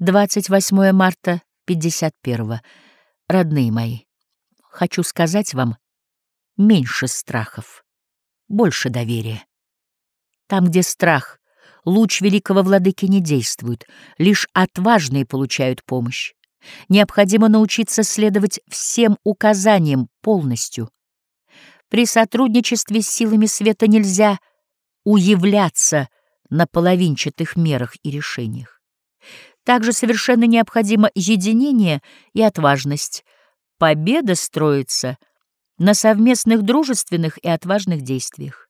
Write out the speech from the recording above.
28 марта 51 Родные мои, хочу сказать вам, меньше страхов, больше доверия. Там, где страх, луч великого владыки не действует, лишь отважные получают помощь. Необходимо научиться следовать всем указаниям полностью. При сотрудничестве с силами света нельзя уявляться на половинчатых мерах и решениях. Также совершенно необходимо единение и отважность. Победа строится на совместных дружественных и отважных действиях.